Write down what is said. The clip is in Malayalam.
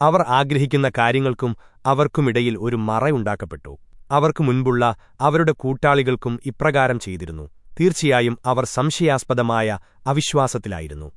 അവർ ആഗ്രഹിക്കുന്ന കാര്യങ്ങൾക്കും അവർക്കുമിടയിൽ ഒരു മറയുണ്ടാക്കപ്പെട്ടു അവർക്കു മുൻപുള്ള അവരുടെ കൂട്ടാളികൾക്കും ഇപ്രകാരം ചെയ്തിരുന്നു. തീർച്ചയായും അവർ സംശയാസ്പദമായ അവിശ്വാസത്തിലായിരുന്നു.